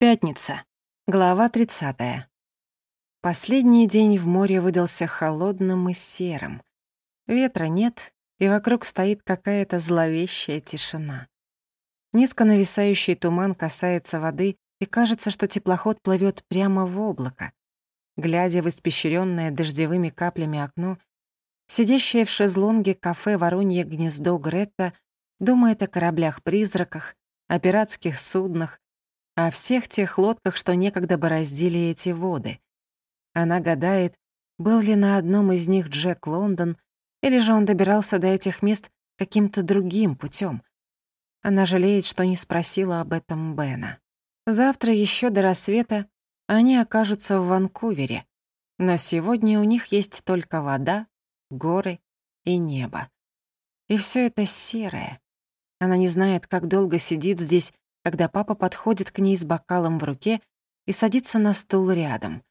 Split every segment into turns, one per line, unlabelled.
Пятница. Глава 30. Последний день в море выдался холодным и серым. Ветра нет, и вокруг стоит какая-то зловещая тишина. Низко нависающий туман касается воды, и кажется, что теплоход плывет прямо в облако. Глядя в испещренное дождевыми каплями окно, сидящее в шезлонге кафе «Воронье гнездо» Гретта думает о кораблях-призраках, о пиратских суднах, о всех тех лодках, что некогда бороздили эти воды. Она гадает, был ли на одном из них Джек Лондон, или же он добирался до этих мест каким-то другим путем. Она жалеет, что не спросила об этом Бена. Завтра еще до рассвета они окажутся в Ванкувере, но сегодня у них есть только вода, горы и небо. И все это серое. Она не знает, как долго сидит здесь когда папа подходит к ней с бокалом в руке и садится на стул рядом.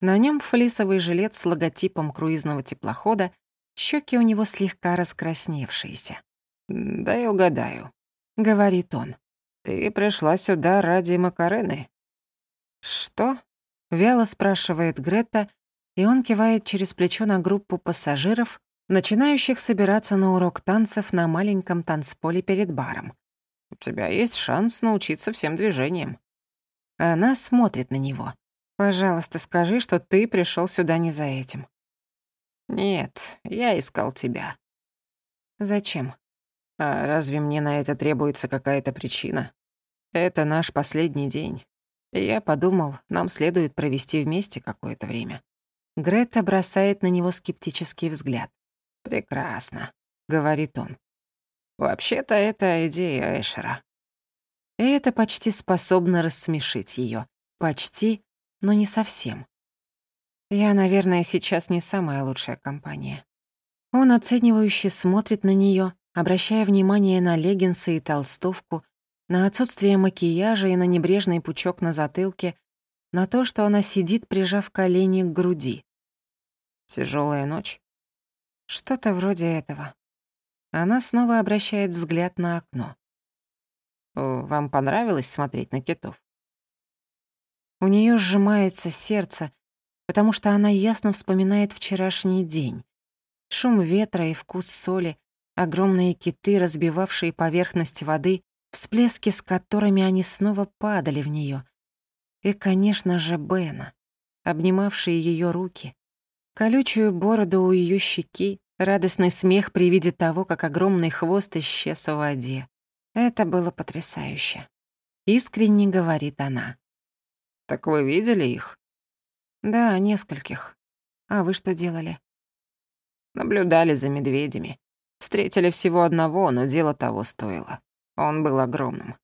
На нем флисовый жилет с логотипом круизного теплохода, щеки у него слегка раскрасневшиеся.
«Дай угадаю», —
говорит он.
«Ты пришла сюда ради Макарены?»
«Что?» — вяло спрашивает Грета, и он кивает через плечо на группу пассажиров, начинающих собираться на урок танцев на маленьком танцполе перед баром.
У тебя есть шанс научиться всем движениям».
Она смотрит на него. «Пожалуйста, скажи, что ты пришел сюда не за этим».
«Нет, я искал тебя».
«Зачем?»
«А разве мне на это требуется какая-то причина? Это наш последний день. Я подумал, нам следует провести вместе какое-то время».
Грета бросает на него скептический взгляд.
«Прекрасно», — говорит он. Вообще-то это идея Эшера.
И это почти способно рассмешить ее. Почти, но не совсем. Я, наверное, сейчас не самая лучшая компания. Он оценивающе смотрит на нее, обращая внимание на леггинсы и толстовку, на отсутствие макияжа и на небрежный пучок на затылке, на то, что она сидит, прижав колени к груди.
Тяжелая ночь.
Что-то вроде этого. Она снова обращает взгляд на окно.
«Вам понравилось смотреть на китов?»
У нее сжимается сердце, потому что она ясно вспоминает вчерашний день. Шум ветра и вкус соли, огромные киты, разбивавшие поверхность воды, всплески, с которыми они снова падали в нее. И, конечно же, Бена, обнимавшие ее руки, колючую бороду у ее щеки, Радостный смех при виде того, как огромный хвост исчез в воде. Это было потрясающе. Искренне говорит она.
«Так вы видели их?»
«Да, нескольких. А вы что делали?»
Наблюдали за медведями. Встретили всего одного, но дело того стоило. Он был огромным.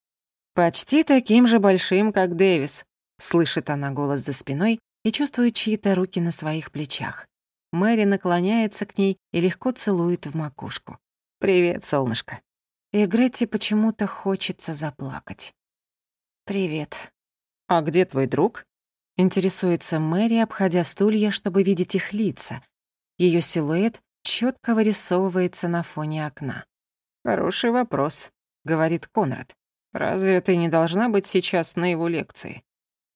«Почти таким же большим, как Дэвис», — слышит она голос за спиной и чувствует чьи-то руки на своих плечах. Мэри наклоняется к ней и легко целует в макушку. «Привет, солнышко». И Гретти почему-то хочется заплакать. «Привет».
«А где твой друг?»
Интересуется Мэри, обходя стулья, чтобы видеть их лица. Ее силуэт четко вырисовывается на фоне окна.
«Хороший вопрос», — говорит Конрад. «Разве ты не должна быть сейчас на его лекции?»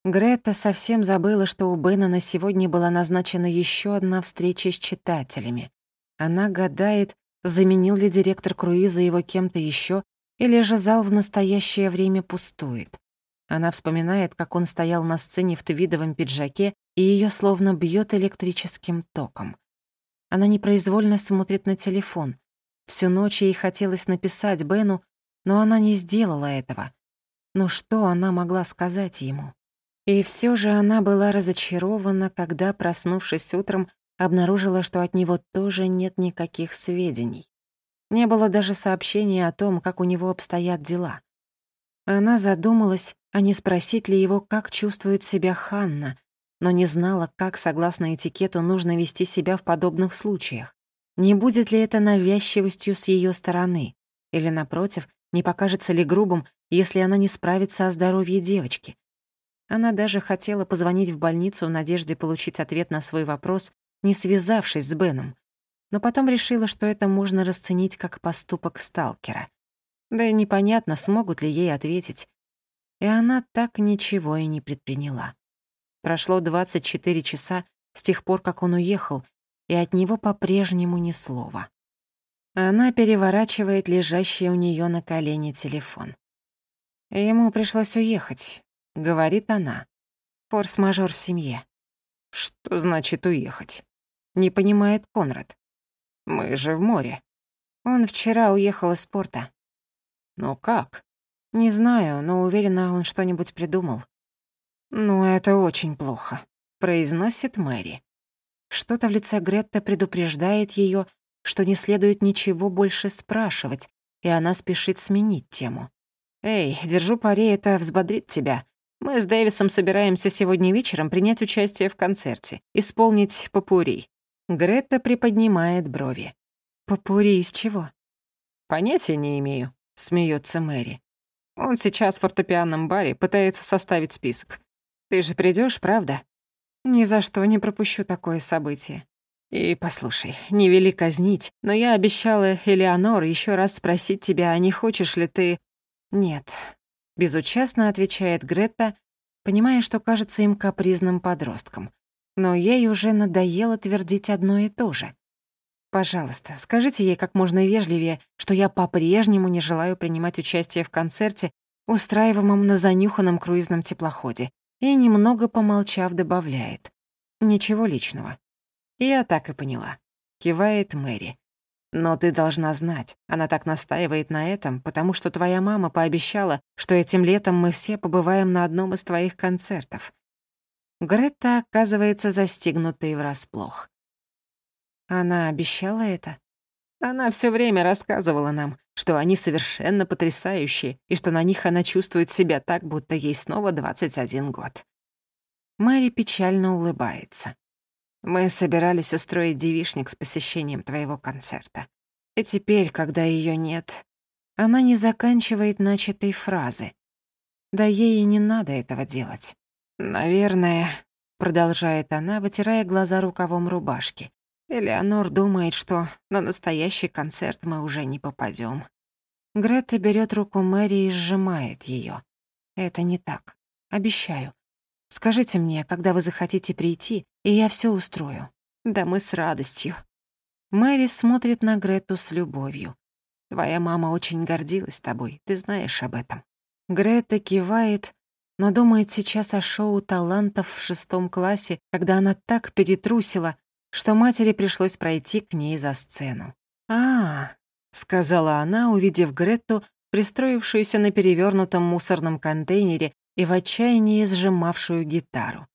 Грета совсем забыла, что у Бена на сегодня была назначена еще одна встреча с читателями. Она гадает, заменил ли директор круиза его кем-то еще, или же зал в настоящее время пустует. Она вспоминает, как он стоял на сцене в твидовом пиджаке, и ее словно бьет электрическим током. Она непроизвольно смотрит на телефон. Всю ночь ей хотелось написать Бену, но она не сделала этого. Но что она могла сказать ему? И все же она была разочарована, когда, проснувшись утром, обнаружила, что от него тоже нет никаких сведений. Не было даже сообщения о том, как у него обстоят дела. Она задумалась, а не спросить ли его, как чувствует себя Ханна, но не знала, как, согласно этикету, нужно вести себя в подобных случаях. Не будет ли это навязчивостью с ее стороны? Или, напротив, не покажется ли грубым, если она не справится о здоровье девочки? Она даже хотела позвонить в больницу в надежде получить ответ на свой вопрос, не связавшись с Беном. Но потом решила, что это можно расценить как поступок сталкера. Да и непонятно, смогут ли ей ответить. И она так ничего и не предприняла. Прошло 24 часа с тех пор, как он уехал, и от него по-прежнему ни слова. Она переворачивает лежащий у нее на колене телефон. Ему пришлось уехать, говорит она. Форс-мажор в семье.
Что значит уехать?
Не понимает Конрад.
Мы же в море.
Он вчера уехал из порта.
Но как?
Не знаю, но уверена, он что-нибудь придумал. Ну, это очень плохо, произносит Мэри. Что-то в лице Гретта предупреждает ее, что не следует ничего больше спрашивать, и она спешит сменить тему. «Эй, держу пари, это взбодрит тебя. Мы с Дэвисом собираемся сегодня вечером принять участие в концерте, исполнить попури». Гретта приподнимает брови. «Попури из чего?»
«Понятия не имею», — смеется Мэри. «Он сейчас в фортепианном баре пытается составить список. Ты же придешь, правда?»
«Ни за что не пропущу такое событие».
«И послушай, не вели казнить, но я обещала Элеонор еще раз спросить тебя, а не хочешь ли ты...»
«Нет», — безучастно отвечает Гретта, понимая, что кажется им капризным подростком. Но ей уже надоело твердить одно и то же. Пожалуйста, скажите ей как можно вежливее, что я по-прежнему не желаю принимать участие в концерте, устраиваемом на занюханном круизном теплоходе, и, немного помолчав, добавляет. «Ничего личного». «Я так и поняла», — кивает Мэри. «Но ты должна знать, она так настаивает на этом, потому что твоя мама пообещала, что этим летом мы все побываем на одном из твоих концертов». Гретта оказывается застигнутой врасплох. Она обещала это? Она все время рассказывала нам, что они совершенно потрясающие и что на них она чувствует себя так, будто ей снова 21 год. Мэри печально улыбается. Мы собирались устроить девишник с посещением твоего концерта. И теперь, когда ее нет, она не заканчивает начатой фразы. Да ей и не надо этого делать. Наверное, продолжает она, вытирая глаза рукавом рубашки. Элеонор думает, что на настоящий концерт мы уже не попадем. Грета берет руку Мэри и сжимает ее. Это не так. Обещаю. Скажите мне, когда вы захотите прийти, и я все устрою. Да мы с радостью. Мэри смотрит на Грету с любовью. Твоя мама очень гордилась тобой, ты знаешь об этом. Грета кивает, но думает сейчас о шоу талантов в шестом классе, когда она так перетрусила, что матери пришлось пройти к ней за сцену. «А, — сказала она, увидев Гретту, пристроившуюся на перевернутом мусорном контейнере и в отчаянии сжимавшую гитару.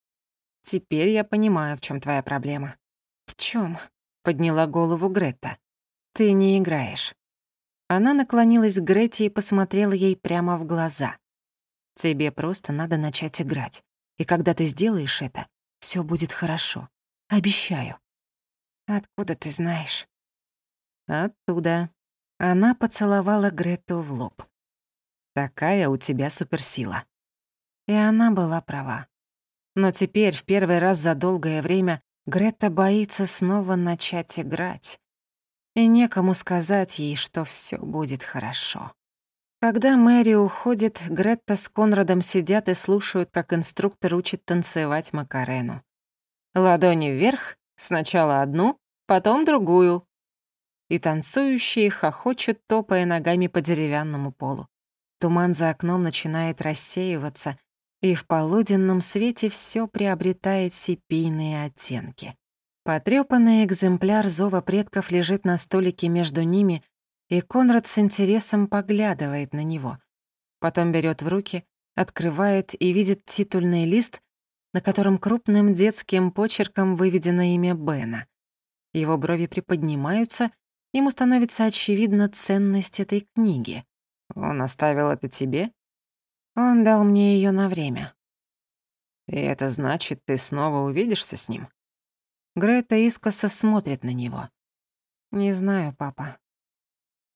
«Теперь я понимаю, в чем твоя проблема». «В чем? подняла голову Гретта. «Ты не играешь». Она наклонилась к Гретте и посмотрела ей прямо в глаза. «Тебе просто надо начать играть. И когда ты сделаешь это, все будет хорошо. Обещаю». «Откуда ты знаешь?» «Оттуда». Она поцеловала Грету в лоб. «Такая у тебя суперсила». И она была права. Но теперь, в первый раз за долгое время, Грета боится снова начать играть. И некому сказать ей, что все будет хорошо. Когда Мэри уходит, Гретта с Конрадом сидят и слушают, как инструктор учит танцевать Макарену. Ладони вверх, сначала одну, потом другую. И танцующие хохочут, топая ногами по деревянному полу. Туман за окном начинает рассеиваться, и в полуденном свете все приобретает сепийные оттенки. Потрёпанный экземпляр зова предков лежит на столике между ними, и Конрад с интересом поглядывает на него. Потом берет в руки, открывает и видит титульный лист, на котором крупным детским почерком выведено имя Бена. Его брови приподнимаются, ему становится очевидна ценность этой книги. Он оставил это тебе? Он дал мне ее на время. И это значит, ты снова увидишься с ним? Грета искоса смотрит на него. Не знаю, папа.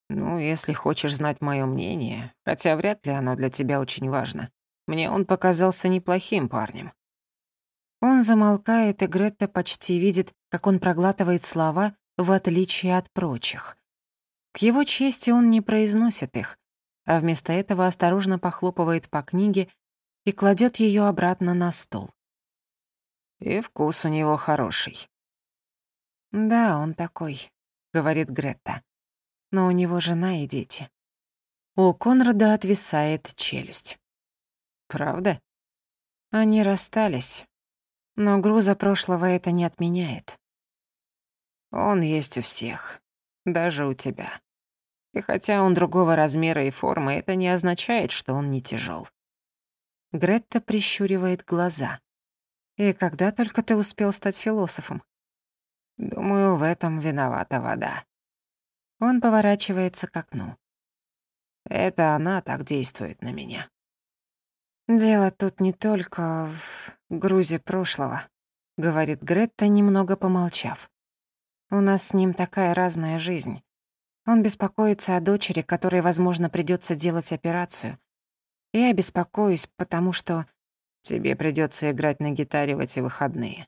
Ну, если хочешь знать мое мнение, хотя вряд ли оно для тебя очень важно, мне он показался неплохим парнем. Он замолкает, и Гретта почти видит, как он проглатывает слова, в отличие от прочих. К его чести он не произносит их, а вместо этого осторожно похлопывает по книге, и кладет ее обратно на стол.
И вкус у него хороший.
«Да, он такой», — говорит Гретта. «Но у него жена и дети». У Конрада отвисает челюсть.
«Правда?»
Они расстались, но груза прошлого это не отменяет.
Он есть у всех, даже у тебя. И хотя он другого размера и формы, это не означает, что он не тяжел.
Гретта прищуривает глаза. «И когда только ты успел стать философом?»
«Думаю, в этом виновата вода».
Он поворачивается к окну.
«Это она так действует на меня».
«Дело тут не только в грузе прошлого», — говорит Гретта, немного помолчав. «У нас с ним такая разная жизнь. Он беспокоится о дочери, которой, возможно, придется делать операцию. Я беспокоюсь, потому что
тебе придется играть на гитаре в эти выходные.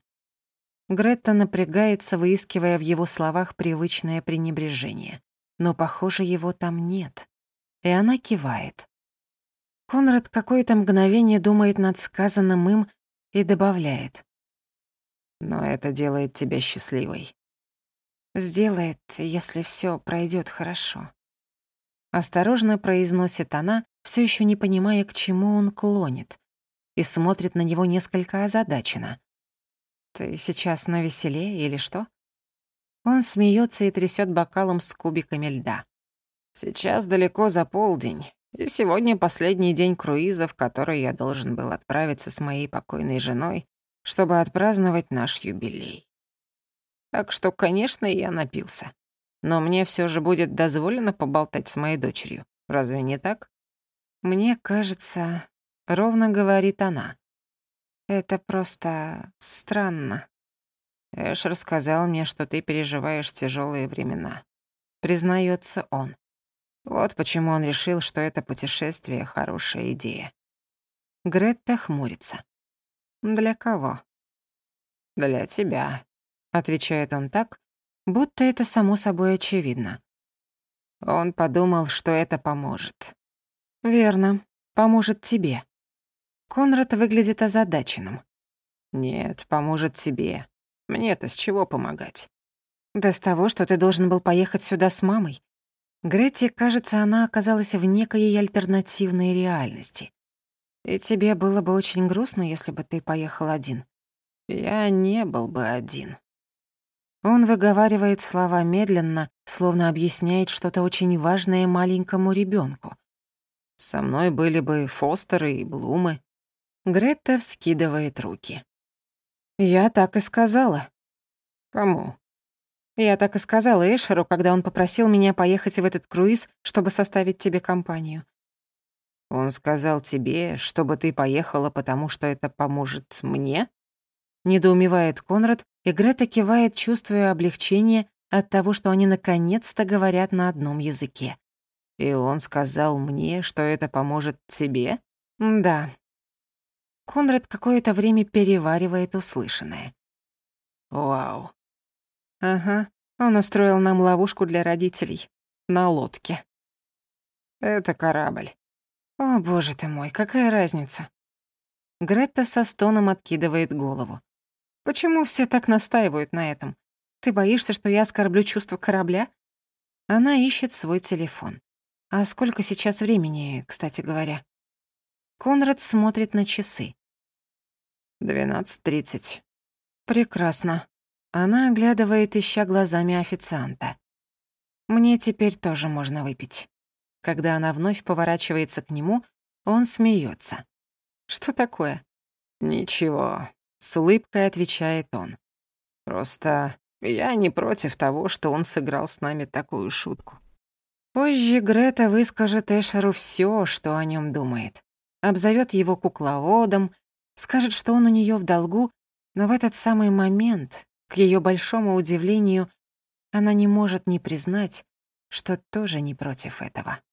Гретта напрягается, выискивая в его словах привычное пренебрежение. Но, похоже, его там нет. И она кивает. Конрад какое-то мгновение думает над сказанным им и добавляет.
«Но это делает тебя счастливой.
Сделает, если все пройдет хорошо. Осторожно произносит она, все еще не понимая, к чему он клонит, и смотрит на него несколько озадаченно. «Ты сейчас на веселе или что?» Он смеется и трясет бокалом с кубиками льда.
«Сейчас далеко за полдень, и сегодня последний день круиза, в который я должен был отправиться с моей покойной женой, чтобы отпраздновать наш юбилей. Так что, конечно, я напился. Но мне все же будет дозволено поболтать с моей дочерью. Разве не так?
Мне кажется, ровно говорит она. Это просто странно.
Эш рассказал мне, что ты переживаешь тяжелые времена.
Признается он.
Вот почему он решил, что это путешествие — хорошая идея.
Гретта хмурится. «Для кого?»
«Для тебя», —
отвечает он так, будто это само собой очевидно.
Он подумал, что это поможет.
«Верно, поможет тебе». Конрад выглядит озадаченным.
«Нет, поможет тебе. Мне-то с чего помогать?»
«Да с того, что ты должен был поехать сюда с мамой. Гретти, кажется, она оказалась в некой альтернативной реальности. И тебе было бы очень грустно, если бы ты поехал один.
Я не был бы один.
Он выговаривает слова медленно, словно объясняет что-то очень важное маленькому ребенку.
Со мной были бы Фостеры и Блумы.
Гретта вскидывает руки. Я так и сказала.
Кому?
Я так и сказала Эшеру, когда он попросил меня поехать в этот круиз, чтобы составить тебе компанию.
Он сказал тебе, чтобы ты поехала, потому что это поможет мне?
Недоумевает Конрад, и Грета кивает, чувствуя облегчение от того, что они наконец-то говорят на одном языке.
И он сказал мне, что это поможет тебе?
Да. Конрад какое-то время переваривает услышанное.
Вау.
Ага, он устроил нам ловушку для родителей. На лодке.
Это корабль.
О, боже ты мой, какая разница? Гретта со стоном откидывает голову. Почему все так настаивают на этом? Ты боишься, что я оскорблю чувство корабля? Она ищет свой телефон. А сколько сейчас времени, кстати говоря? Конрад смотрит на часы.
«Двенадцать тридцать».
«Прекрасно. Она оглядывает, ища глазами официанта. «Мне теперь тоже можно выпить». Когда она вновь поворачивается к нему, он смеется. «Что такое?»
«Ничего», —
с улыбкой отвечает он.
«Просто я не против того, что он сыграл с нами такую шутку».
Позже Грета выскажет Эшеру все, что о нем думает. Обзовет его кукловодом, скажет, что он у нее в долгу, но в этот самый момент к ее большому удивлению, она не может не признать, что тоже не против этого.